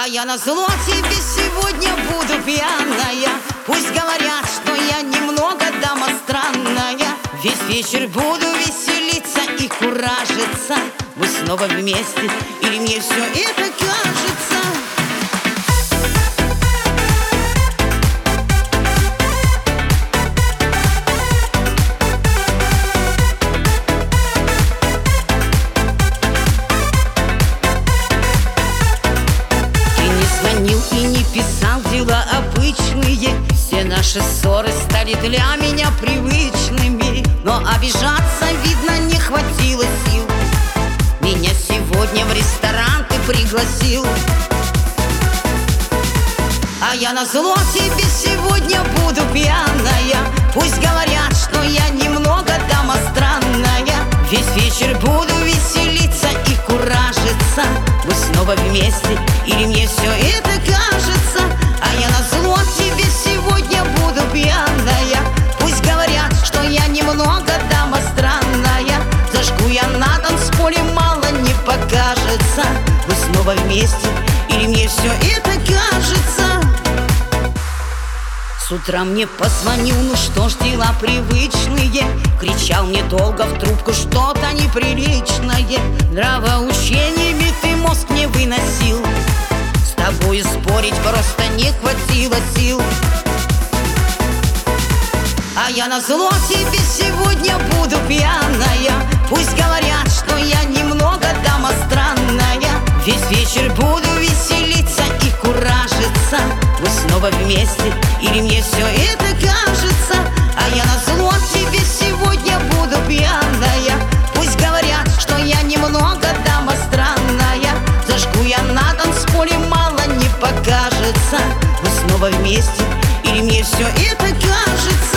А я на зло тебе сегодня буду пьяная. Пусть говорят, что я немного дама странная. Весь вечер буду веселиться и куражиться. Мы снова вместе, или мне все это кажется? Звонил и не писал дела обычные. Все наши ссоры стали для меня привычными. Но обижаться, видно, не хватило сил. Меня сегодня в ресторан ты пригласил. А я на зло тебе сегодня буду пьяная. Пусть говорят, что я немного дама странная. Весь вечер буду веселиться и куражиться. Мы снова вместе или мне все это кажется А я на зло тебе сегодня буду пьяная. Пусть говорят, что я немного дама странная. Зажгу я на танцполе, мало не покажется. Мы снова вместе или мне все это кажется? С утра мне позвонил, ну что ж, дела привычные? Кричал мне долго в трубку что-то неприличное. Нравоучениями ты мозг не выносил тобой спорить просто не хватило сил. А я на зло тебе сегодня буду пьяная. Пусть говорят, что я немного дама странная. Весь вечер буду веселиться и куражиться. Мы снова вместе, или мне все это покажется Мы снова вместе Или мне все это кажется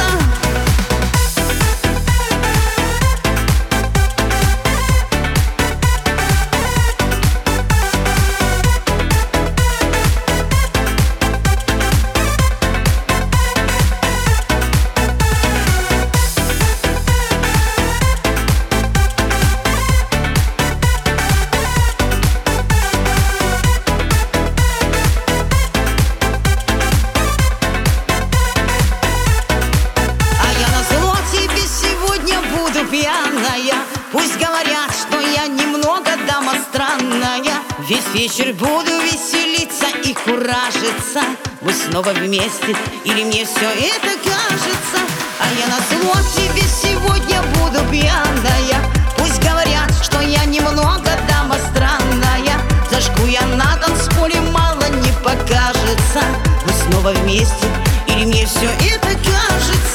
пьяная Пусть говорят, что я немного дама странная. Весь вечер буду веселиться и куражиться. Мы снова вместе, или мне все это кажется? А я на зло тебе сегодня буду пьяная. Пусть говорят, что я немного дама странная. Зажгу я на танцполе, мало не покажется. Мы снова вместе, или мне все это кажется